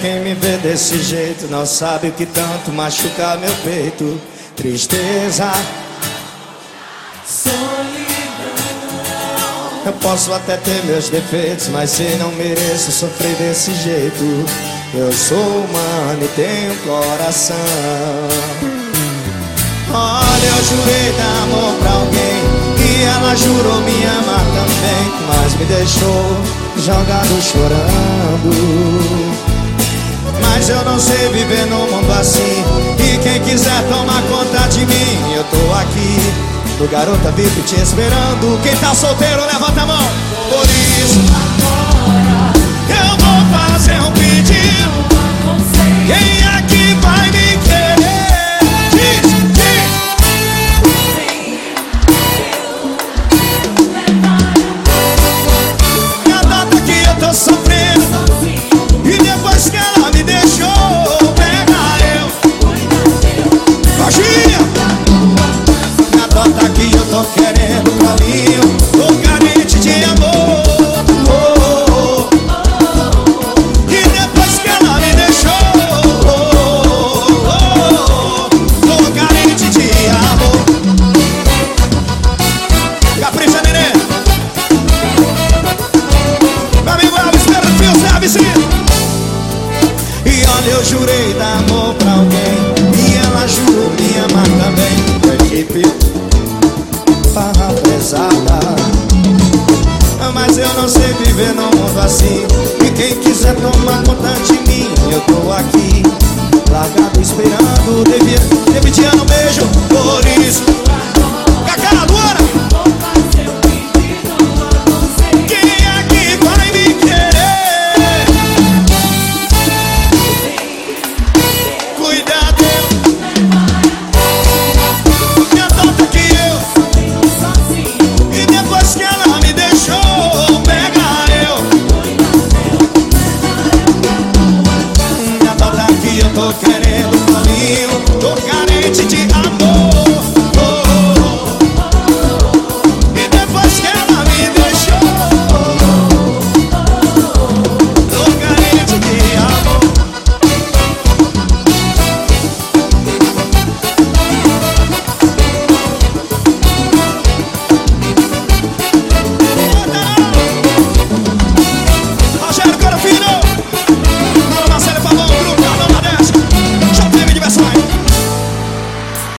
quem me vê desse jeito não sabe o que tanto machuca meu peito. Tristeza. Eu posso até ter meus defeitos, mas se não mereço sofrer desse jeito. Eu sou humano e tenho coração. Olha, eu jurei dar amor pra alguém E ela jurou me amar também Mas me deixou jogado chorando Mas eu não sei viver num mundo assim. E quem quiser tomar conta de mim Eu tô aqui. Do Garota VIP te esperando. Quem tá solteiro levanta a mão tô querendo caminho Tô carente de amor. E depois que ela me deixou. Tô carente de amor Capricha, neném meu amigo Elvis Perfil, sabe-se E olha, eu jurei dar amor pra alguém E ela jurou me amar também Equipe Mas eu não sei viver num mundo assim. E quem quiser tomar conta de mim. Eu tô aqui Largado esperando Devia, devia. Te um beijo que eu tô querendo caminho Tô carente de amor